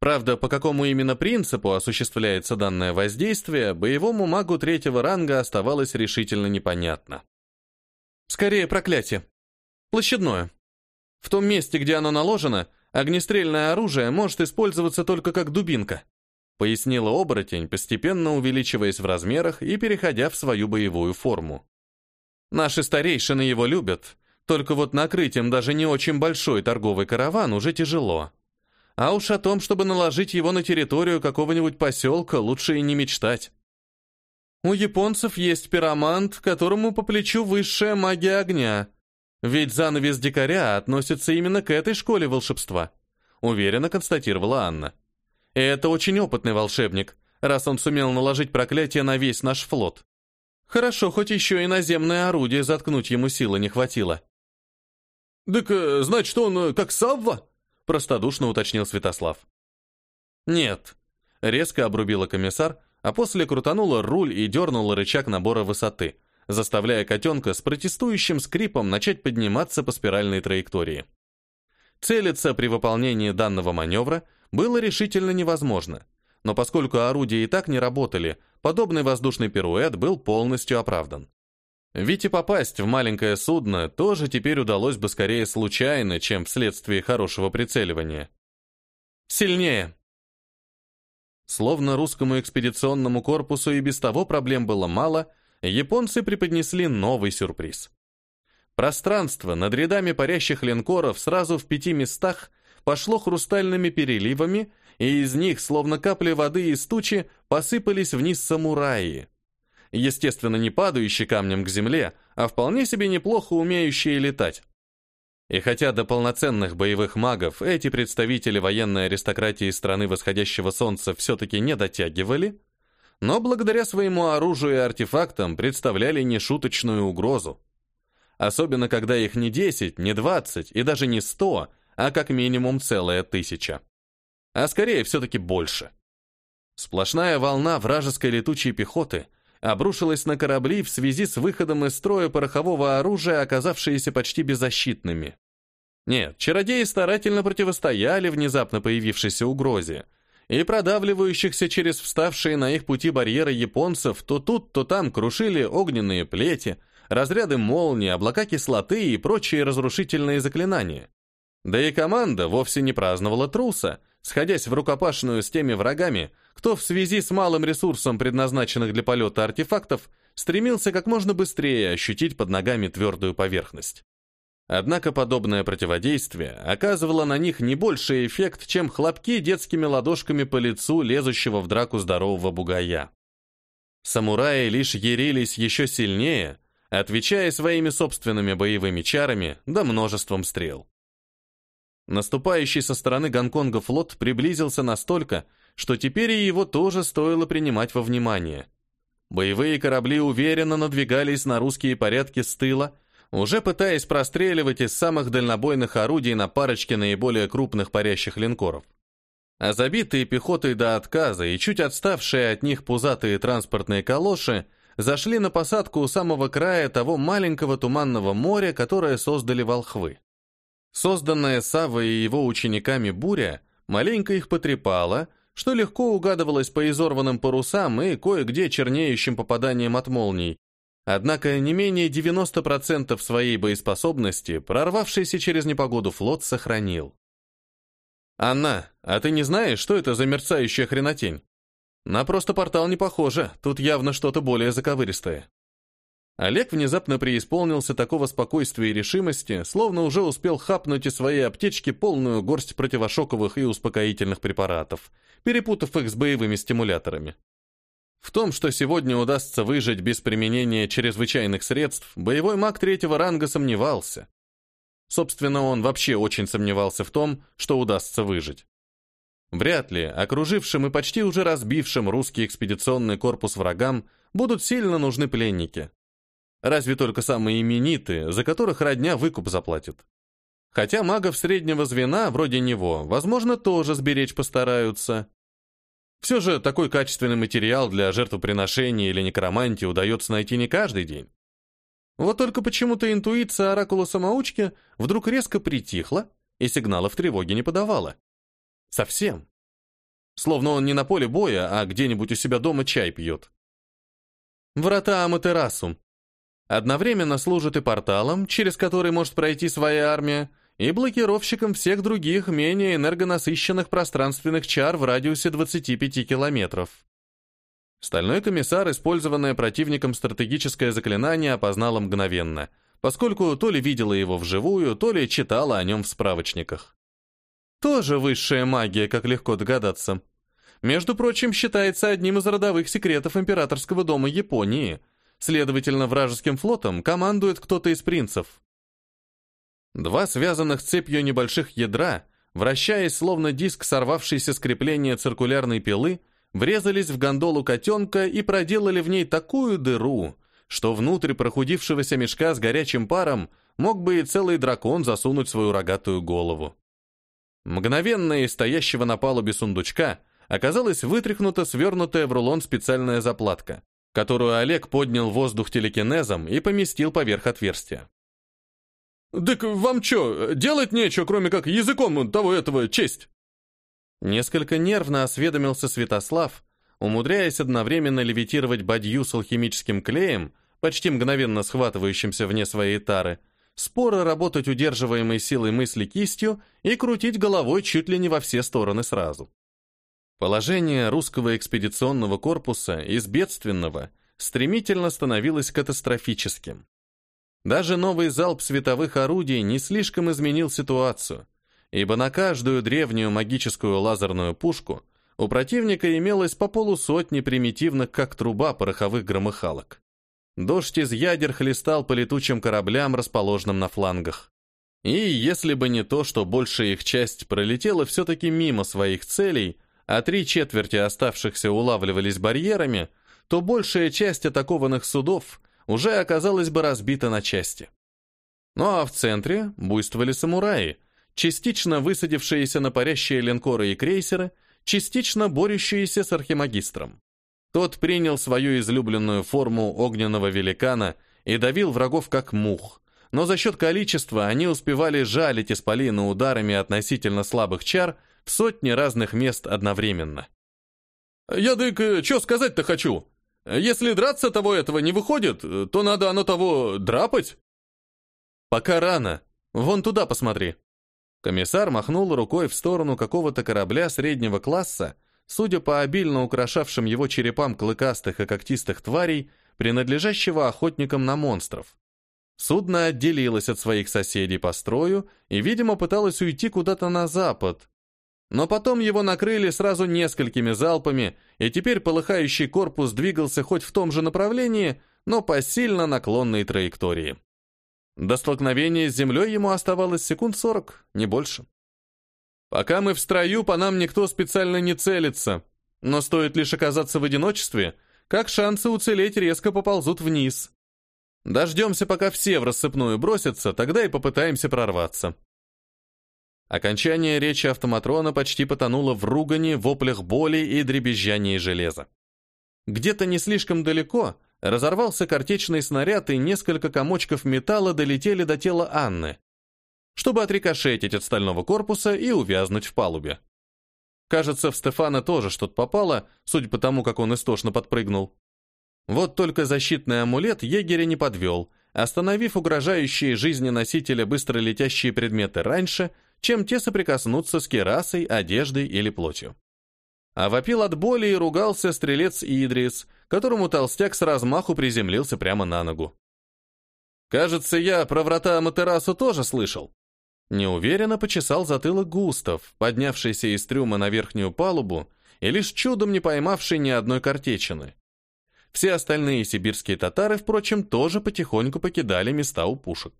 Правда, по какому именно принципу осуществляется данное воздействие, боевому магу третьего ранга оставалось решительно непонятно. Скорее проклятие. Площадное. В том месте, где оно наложено, огнестрельное оружие может использоваться только как дубинка, пояснила оборотень, постепенно увеличиваясь в размерах и переходя в свою боевую форму. Наши старейшины его любят, только вот накрыть им даже не очень большой торговый караван уже тяжело. А уж о том, чтобы наложить его на территорию какого-нибудь поселка, лучше и не мечтать. У японцев есть пиромант, которому по плечу высшая магия огня. Ведь занавес дикаря относится именно к этой школе волшебства, уверенно констатировала Анна. И это очень опытный волшебник, раз он сумел наложить проклятие на весь наш флот. Хорошо, хоть еще и наземное орудие заткнуть ему силы не хватило.
«Так, э, значит, он э, как Савва?» — простодушно уточнил Святослав.
«Нет», — резко обрубила комиссар, а после крутанула руль и дернула рычаг набора высоты, заставляя котенка с протестующим скрипом начать подниматься по спиральной траектории. Целиться при выполнении данного маневра было решительно невозможно, но поскольку орудия и так не работали, подобный воздушный пируэт был полностью оправдан. Ведь и попасть в маленькое судно тоже теперь удалось бы скорее случайно, чем вследствие хорошего прицеливания. Сильнее. Словно русскому экспедиционному корпусу и без того проблем было мало, японцы преподнесли новый сюрприз. Пространство над рядами парящих линкоров сразу в пяти местах пошло хрустальными переливами, и из них, словно капли воды из тучи, посыпались вниз самураи, естественно, не падающие камнем к земле, а вполне себе неплохо умеющие летать. И хотя до полноценных боевых магов эти представители военной аристократии страны восходящего солнца все-таки не дотягивали, но благодаря своему оружию и артефактам представляли нешуточную угрозу. Особенно, когда их не 10, не 20 и даже не 100, а как минимум целая тысяча. А скорее все-таки больше. Сплошная волна вражеской летучей пехоты – обрушилась на корабли в связи с выходом из строя порохового оружия, оказавшиеся почти беззащитными. Нет, чародеи старательно противостояли внезапно появившейся угрозе, и продавливающихся через вставшие на их пути барьеры японцев то тут, то там крушили огненные плети, разряды молнии, облака кислоты и прочие разрушительные заклинания. Да и команда вовсе не праздновала труса, сходясь в рукопашную с теми врагами, кто в связи с малым ресурсом предназначенных для полета артефактов стремился как можно быстрее ощутить под ногами твердую поверхность. Однако подобное противодействие оказывало на них не больший эффект, чем хлопки детскими ладошками по лицу лезущего в драку здорового бугая. Самураи лишь ярились еще сильнее, отвечая своими собственными боевыми чарами да множеством стрел. Наступающий со стороны Гонконга флот приблизился настолько, что теперь и его тоже стоило принимать во внимание. Боевые корабли уверенно надвигались на русские порядки с тыла, уже пытаясь простреливать из самых дальнобойных орудий на парочке наиболее крупных парящих линкоров. А забитые пехотой до отказа и чуть отставшие от них пузатые транспортные калоши зашли на посадку у самого края того маленького туманного моря, которое создали волхвы. Созданная Савой и его учениками буря маленько их потрепала, что легко угадывалось по изорванным парусам и кое-где чернеющим попаданием от молний. Однако не менее 90% своей боеспособности прорвавшийся через непогоду флот сохранил. «Анна, а ты не знаешь, что это за мерцающая хренотень? На просто портал не похоже, тут явно что-то более заковыристое». Олег внезапно преисполнился такого спокойствия и решимости, словно уже успел хапнуть из своей аптечки полную горсть противошоковых и успокоительных препаратов, перепутав их с боевыми стимуляторами. В том, что сегодня удастся выжить без применения чрезвычайных средств, боевой маг третьего ранга сомневался. Собственно, он вообще очень сомневался в том, что удастся выжить. Вряд ли окружившим и почти уже разбившим русский экспедиционный корпус врагам будут сильно нужны пленники. Разве только самые именитые, за которых родня выкуп заплатит. Хотя магов среднего звена, вроде него, возможно, тоже сберечь постараются. Все же такой качественный материал для жертвоприношения или некромантии удается найти не каждый день. Вот только почему-то интуиция оракула-самоучки вдруг резко притихла и сигналов тревоги не подавала. Совсем. Словно он не на поле боя, а где-нибудь у себя дома чай пьет. Врата Аматерасу, Одновременно служит и порталом, через который может пройти своя армия, и блокировщиком всех других, менее энергонасыщенных пространственных чар в радиусе 25 километров. Стальной комиссар, использованное противником стратегическое заклинание, опознала мгновенно, поскольку то ли видела его вживую, то ли читала о нем в справочниках. Тоже высшая магия, как легко догадаться. Между прочим, считается одним из родовых секретов императорского дома Японии. Следовательно, вражеским флотом командует кто-то из принцев. Два связанных цепью небольших ядра, вращаясь словно диск сорвавшейся с крепления циркулярной пилы, врезались в гондолу котенка и проделали в ней такую дыру, что внутрь прохудившегося мешка с горячим паром мог бы и целый дракон засунуть свою рогатую голову. Мгновенно из стоящего на палубе сундучка оказалась вытряхнута свернутая в рулон специальная заплатка, которую Олег поднял воздух телекинезом и поместил поверх отверстия.
«Так вам что, делать нечего, кроме как языком того этого честь?»
Несколько нервно осведомился Святослав, умудряясь одновременно левитировать бадью с алхимическим клеем, почти мгновенно схватывающимся вне своей тары, споро работать удерживаемой силой мысли кистью и крутить головой чуть ли не во все стороны сразу. Положение русского экспедиционного корпуса из бедственного стремительно становилось катастрофическим. Даже новый залп световых орудий не слишком изменил ситуацию, ибо на каждую древнюю магическую лазерную пушку у противника имелось по полусотни примитивных, как труба, пороховых громыхалок. Дождь из ядер хлестал по летучим кораблям, расположенным на флангах. И если бы не то, что большая их часть пролетела все-таки мимо своих целей, а три четверти оставшихся улавливались барьерами, то большая часть атакованных судов уже оказалась бы разбита на части. Ну а в центре буйствовали самураи, частично высадившиеся на парящие линкоры и крейсеры, частично борющиеся с архимагистром. Тот принял свою излюбленную форму огненного великана и давил врагов как мух, но за счет количества они успевали жалить исполина ударами относительно слабых чар в сотни разных мест одновременно.
«Я дык, э, что сказать-то хочу? Если драться того этого не выходит, то надо оно того драпать.
Пока рано. Вон туда посмотри. Комиссар махнул рукой в сторону какого-то корабля среднего класса, судя по обильно украшавшим его черепам клыкастых и когтистых тварей, принадлежащего охотникам на монстров. Судно отделилось от своих соседей по строю и, видимо, пыталось уйти куда-то на запад, но потом его накрыли сразу несколькими залпами, и теперь полыхающий корпус двигался хоть в том же направлении, но по сильно наклонной траектории. До столкновения с землей ему оставалось секунд сорок, не больше. Пока мы в строю, по нам никто специально не целится, но стоит лишь оказаться в одиночестве, как шансы уцелеть резко поползут вниз. Дождемся, пока все в рассыпную бросятся, тогда и попытаемся прорваться. Окончание речи автоматрона почти потонуло в ругани, воплях боли и дребезжании железа. Где-то не слишком далеко разорвался картечный снаряд, и несколько комочков металла долетели до тела Анны, чтобы отрикошетить от стального корпуса и увязнуть в палубе. Кажется, в Стефана тоже что-то попало, судя по тому, как он истошно подпрыгнул. Вот только защитный амулет егеря не подвел, остановив угрожающие жизни носителя быстро летящие предметы раньше — чем те соприкоснутся с керасой, одеждой или плотью. А вопил от боли и ругался стрелец Идрис, которому толстяк с размаху приземлился прямо на ногу. «Кажется, я про врата Аматерасу тоже слышал». Неуверенно почесал затылок Густав, поднявшийся из трюма на верхнюю палубу и лишь чудом не поймавший ни одной картечины. Все остальные сибирские татары, впрочем, тоже потихоньку покидали места у пушек.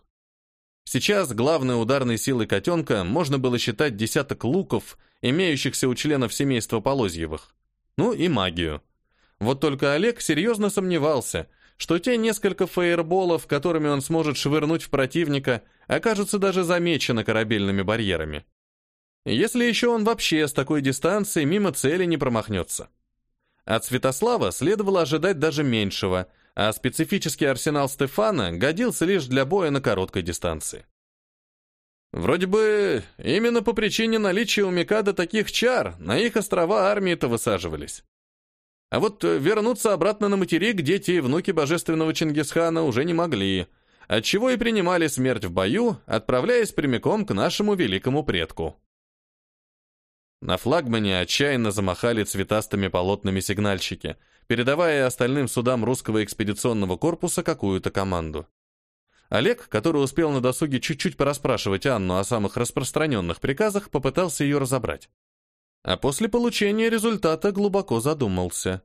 Сейчас главной ударной силой котенка можно было считать десяток луков, имеющихся у членов семейства Полозьевых. Ну и магию. Вот только Олег серьезно сомневался, что те несколько фаерболов, которыми он сможет швырнуть в противника, окажутся даже замечены корабельными барьерами. Если еще он вообще с такой дистанции мимо цели не промахнется. От Святослава следовало ожидать даже меньшего – а специфический арсенал Стефана годился лишь для боя на короткой дистанции. Вроде бы именно по причине наличия у Микада таких чар на их острова армии-то высаживались. А вот вернуться обратно на материк дети и внуки божественного Чингисхана уже не могли, отчего и принимали смерть в бою, отправляясь прямиком к нашему великому предку. На флагмане отчаянно замахали цветастыми полотнами сигнальщики – передавая остальным судам русского экспедиционного корпуса какую-то команду. Олег, который успел на досуге чуть-чуть порасспрашивать Анну о самых распространенных приказах, попытался ее разобрать. А после получения результата глубоко задумался.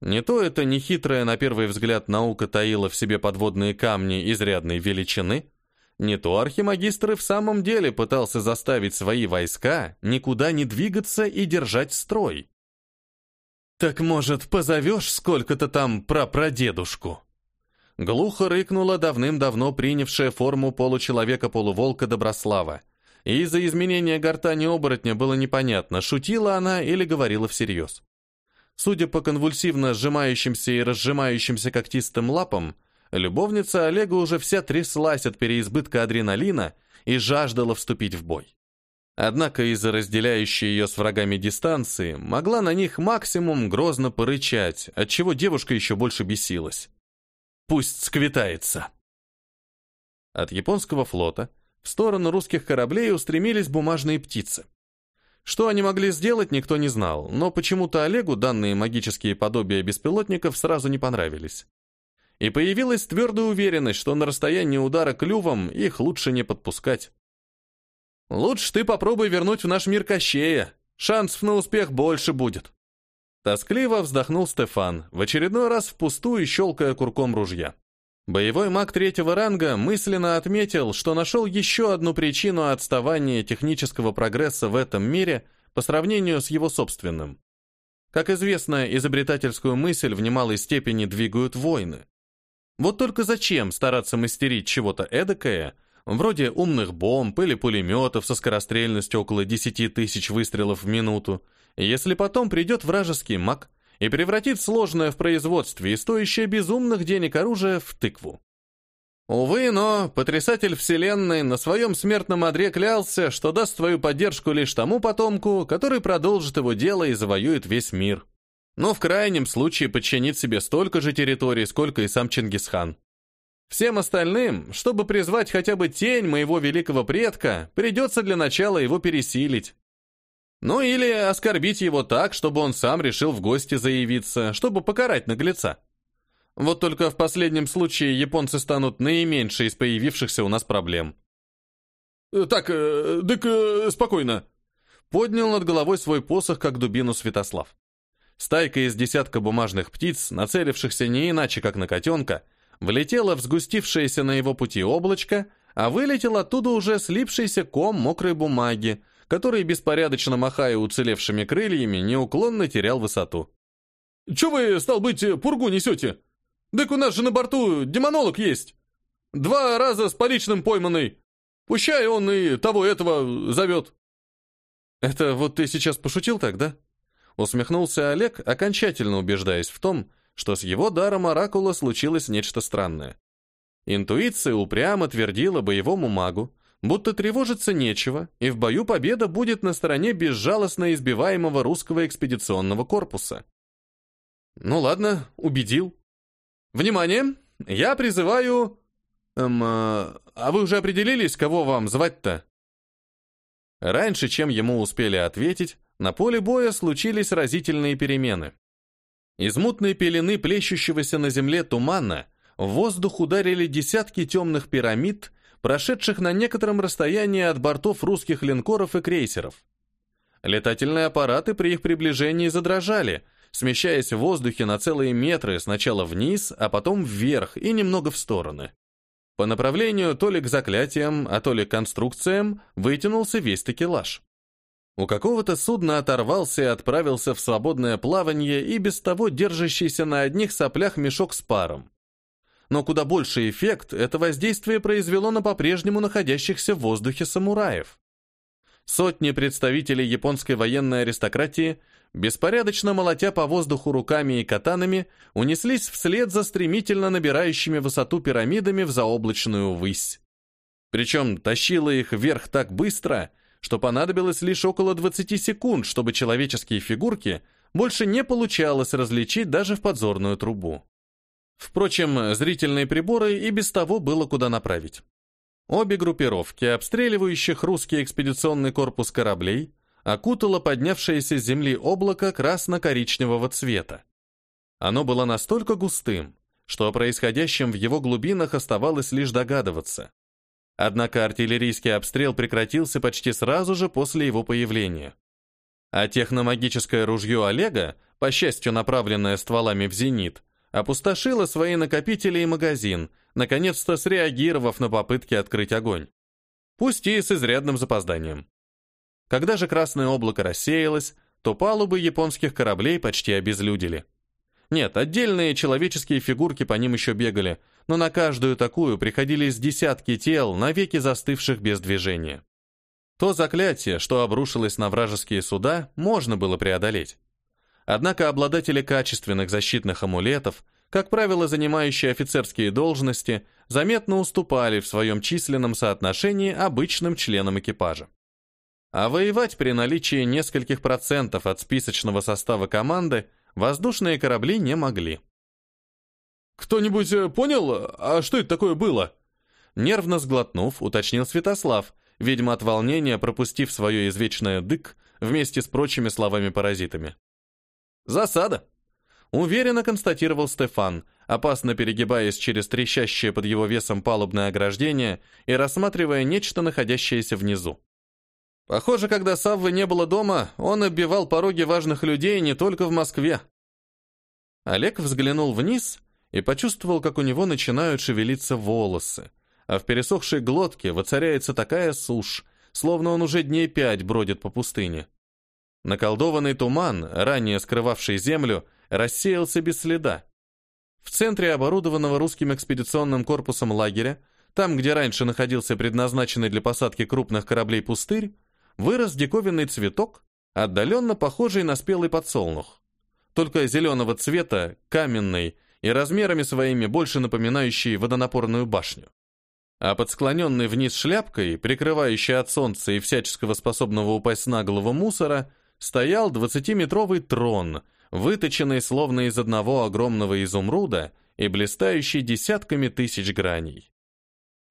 Не то это нехитрая на первый взгляд наука таила в себе подводные камни изрядной величины, не то архимагистр и в самом деле пытался заставить свои войска никуда не двигаться и держать строй. «Так, может, позовешь сколько-то там про прадедушку?» Глухо рыкнула давным-давно принявшая форму получеловека-полуволка Доброслава. Из-за изменения гортани оборотня было непонятно, шутила она или говорила всерьез. Судя по конвульсивно сжимающимся и разжимающимся когтистым лапам, любовница Олега уже вся тряслась от переизбытка адреналина и жаждала вступить в бой. Однако из-за разделяющей ее с врагами дистанции могла на них максимум грозно порычать, отчего девушка еще больше бесилась. Пусть сквитается. От японского флота в сторону русских кораблей устремились бумажные птицы. Что они могли сделать, никто не знал, но почему-то Олегу данные магические подобия беспилотников сразу не понравились. И появилась твердая уверенность, что на расстоянии удара клювом их лучше не подпускать. «Лучше ты попробуй вернуть в наш мир Кощея, шансов на успех больше будет». Тоскливо вздохнул Стефан, в очередной раз впустую щелкая курком ружья. Боевой маг третьего ранга мысленно отметил, что нашел еще одну причину отставания технического прогресса в этом мире по сравнению с его собственным. Как известно, изобретательскую мысль в немалой степени двигают войны. Вот только зачем стараться мастерить чего-то эдакое, вроде умных бомб или пулеметов со скорострельностью около 10 тысяч выстрелов в минуту, если потом придет вражеский маг и превратит сложное в производстве и стоящее безумных денег оружие в тыкву. Увы, но потрясатель Вселенной на своем смертном одре клялся, что даст свою поддержку лишь тому потомку, который продолжит его дело и завоюет весь мир. Но в крайнем случае подчинит себе столько же территорий, сколько и сам Чингисхан. Всем остальным, чтобы призвать хотя бы тень моего великого предка, придется для начала его пересилить. Ну или оскорбить его так, чтобы он сам решил в гости заявиться, чтобы покарать наглеца. Вот только в последнем случае японцы станут наименьшей из появившихся у нас проблем.
Э, «Так, э, дык, э, спокойно», —
поднял над головой свой посох, как дубину Святослав. Стайка из десятка бумажных птиц, нацелившихся не иначе, как на котенка, влетела в сгустившееся на его пути облачко, а вылетел оттуда уже слипшийся ком мокрой бумаги, который, беспорядочно махая уцелевшими крыльями, неуклонно терял высоту.
«Чё вы, стал быть, пургу несете? Так у нас же на борту демонолог есть. Два раза с поличным пойманный. Пущай он и того-этого зовет».
«Это вот ты сейчас пошутил так, да?» Усмехнулся Олег, окончательно убеждаясь в том, что с его даром Оракула случилось нечто странное. Интуиция упрямо твердила боевому магу, будто тревожиться нечего, и в бою победа будет на стороне безжалостно избиваемого русского экспедиционного корпуса. Ну ладно, убедил. Внимание! Я призываю... Эм, а, а вы уже определились, кого вам звать-то? Раньше, чем ему успели ответить, на поле боя случились разительные перемены. Из мутной пелены плещущегося на земле тумана в воздух ударили десятки темных пирамид, прошедших на некотором расстоянии от бортов русских линкоров и крейсеров. Летательные аппараты при их приближении задрожали, смещаясь в воздухе на целые метры сначала вниз, а потом вверх и немного в стороны. По направлению то ли к заклятиям, а то ли к конструкциям вытянулся весь такелаж. У какого-то судна оторвался и отправился в свободное плавание и без того держащийся на одних соплях мешок с паром но куда больший эффект это воздействие произвело на по-прежнему находящихся в воздухе самураев. Сотни представителей японской военной аристократии, беспорядочно молотя по воздуху руками и катанами, унеслись вслед за стремительно набирающими высоту пирамидами в заоблачную высь. Причем тащило их вверх так быстро, что понадобилось лишь около 20 секунд, чтобы человеческие фигурки больше не получалось различить даже в подзорную трубу. Впрочем, зрительные приборы и без того было куда направить. Обе группировки, обстреливающих русский экспедиционный корпус кораблей, окутало поднявшееся с земли облако красно-коричневого цвета. Оно было настолько густым, что о происходящем в его глубинах оставалось лишь догадываться. Однако артиллерийский обстрел прекратился почти сразу же после его появления. А техномагическое ружье Олега, по счастью направленное стволами в зенит, опустошило свои накопители и магазин, наконец-то среагировав на попытки открыть огонь. Пусть и с изрядным запозданием. Когда же красное облако рассеялось, то палубы японских кораблей почти обезлюдили. Нет, отдельные человеческие фигурки по ним еще бегали, но на каждую такую приходились десятки тел, навеки застывших без движения. То заклятие, что обрушилось на вражеские суда, можно было преодолеть. Однако обладатели качественных защитных амулетов, как правило, занимающие офицерские должности, заметно уступали в своем численном соотношении обычным членам экипажа. А воевать при наличии нескольких процентов от списочного состава команды – воздушные корабли не могли.
«Кто-нибудь э, понял, а что это такое было?»
Нервно сглотнув, уточнил Святослав, видимо, от волнения пропустив свое извечное «дык» вместе с прочими словами-паразитами. «Засада!» Уверенно констатировал Стефан, опасно перегибаясь через трещащее под его весом палубное ограждение и рассматривая нечто, находящееся внизу. Похоже, когда Саввы не было дома, он оббивал пороги важных людей не только в Москве. Олег взглянул вниз и почувствовал, как у него начинают шевелиться волосы, а в пересохшей глотке воцаряется такая сушь, словно он уже дней пять бродит по пустыне. Наколдованный туман, ранее скрывавший землю, рассеялся без следа. В центре оборудованного русским экспедиционным корпусом лагеря, там, где раньше находился предназначенный для посадки крупных кораблей пустырь, вырос диковинный цветок, отдаленно похожий на спелый подсолнух. Только зеленого цвета, каменный и размерами своими больше напоминающий водонапорную башню. А под склоненной вниз шляпкой, прикрывающей от солнца и всяческого способного упасть на голову мусора, стоял двадцатиметровый трон, выточенный словно из одного огромного изумруда и блистающий десятками тысяч граней.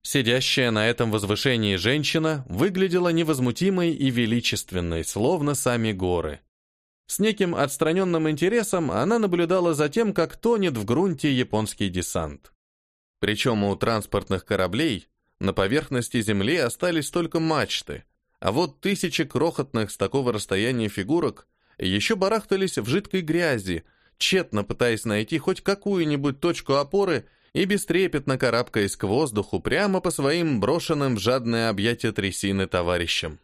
Сидящая на этом возвышении женщина выглядела невозмутимой и величественной, словно сами горы. С неким отстраненным интересом она наблюдала за тем, как тонет в грунте японский десант. Причем у транспортных кораблей на поверхности земли остались только мачты, а вот тысячи крохотных с такого расстояния фигурок еще барахтались в жидкой грязи, тщетно пытаясь найти хоть какую-нибудь точку опоры и бестрепетно карабкаясь к воздуху прямо по своим брошенным в жадное объятие трясины товарищам.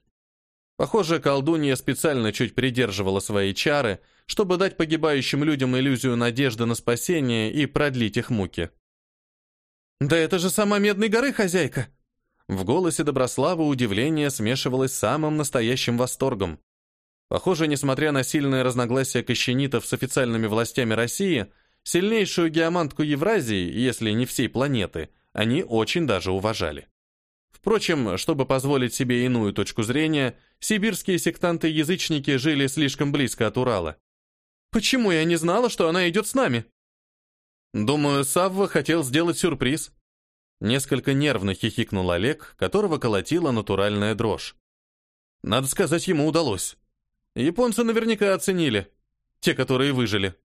Похоже, колдунья специально чуть придерживала свои чары, чтобы дать погибающим людям иллюзию надежды на спасение и продлить их муки. «Да это же сама Медной горы, хозяйка!» В голосе Доброславы удивление смешивалось с самым настоящим восторгом. Похоже, несмотря на сильное разногласие кощенитов с официальными властями России, Сильнейшую геомантку Евразии, если не всей планеты, они очень даже уважали. Впрочем, чтобы позволить себе иную точку зрения, сибирские сектанты-язычники жили слишком близко от Урала. «Почему я не знала, что она идет с нами?» «Думаю, Савва хотел сделать сюрприз». Несколько нервно хихикнул Олег, которого колотила натуральная дрожь. Надо сказать, ему удалось. Японцы наверняка оценили. Те, которые выжили.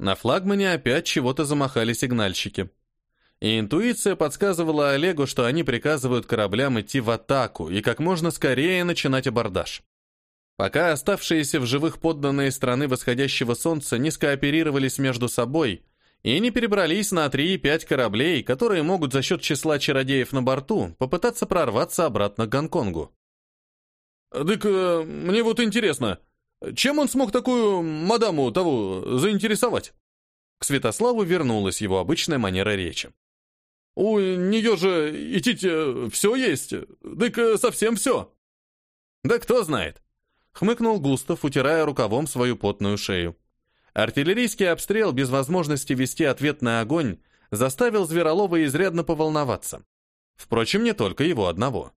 На флагмане опять чего-то замахали сигнальщики. И интуиция подсказывала Олегу, что они приказывают кораблям идти в атаку и как можно скорее начинать абордаж. Пока оставшиеся в живых подданные страны восходящего солнца не скооперировались между собой и не перебрались на 3-5 кораблей, которые могут за счет числа чародеев на борту попытаться прорваться обратно к Гонконгу.
«Дык, э, мне вот интересно, чем он смог такую мадаму того заинтересовать?
К Святославу вернулась его обычная манера речи.
У нее же, идите, все есть, дык совсем все.
Да кто знает. Хмыкнул Густав, утирая рукавом свою потную шею. Артиллерийский обстрел без возможности вести ответный огонь заставил Зверолова изрядно поволноваться. Впрочем, не только его одного.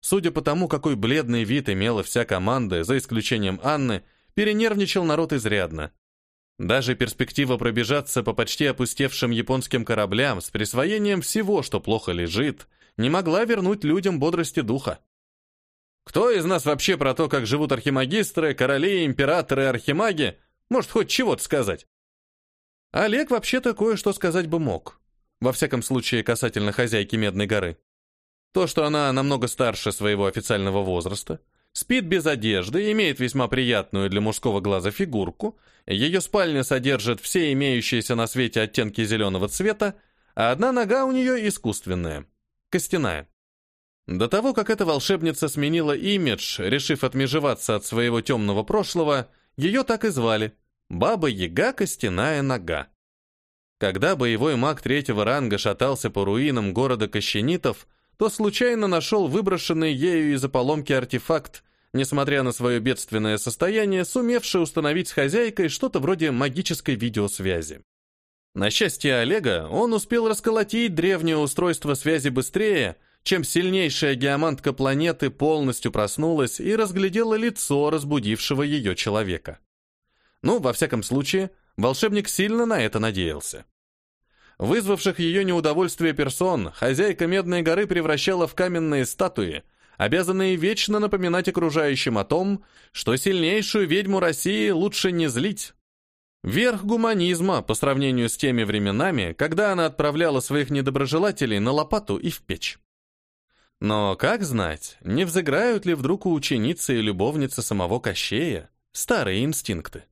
Судя по тому, какой бледный вид имела вся команда, за исключением Анны, перенервничал народ изрядно. Даже перспектива пробежаться по почти опустевшим японским кораблям с присвоением всего, что плохо лежит, не могла вернуть людям бодрости духа. Кто из нас вообще про то, как живут архимагистры, короли, императоры, архимаги, может хоть чего-то сказать? Олег вообще-то кое-что сказать бы мог. Во всяком случае, касательно хозяйки Медной горы. То, что она намного старше своего официального возраста, спит без одежды, имеет весьма приятную для мужского глаза фигурку, ее спальня содержит все имеющиеся на свете оттенки зеленого цвета, а одна нога у нее искусственная, костяная. До того, как эта волшебница сменила имидж, решив отмежеваться от своего темного прошлого, ее так и звали – Баба-Яга Костяная Нога. Когда боевой маг третьего ранга шатался по руинам города Кощенитов, то случайно нашел выброшенный ею из-за поломки артефакт, несмотря на свое бедственное состояние, сумевший установить с хозяйкой что-то вроде магической видеосвязи. На счастье Олега, он успел расколотить древнее устройство связи быстрее, чем сильнейшая геомантка планеты полностью проснулась и разглядела лицо разбудившего ее человека. Ну, во всяком случае, волшебник сильно на это надеялся. Вызвавших ее неудовольствие персон, хозяйка Медной горы превращала в каменные статуи, обязанные вечно напоминать окружающим о том, что сильнейшую ведьму России лучше не злить. Верх гуманизма по сравнению с теми временами, когда она отправляла своих недоброжелателей на лопату и в печь. Но как знать, не взыграют ли вдруг у ученицы и любовницы самого Кощея старые инстинкты?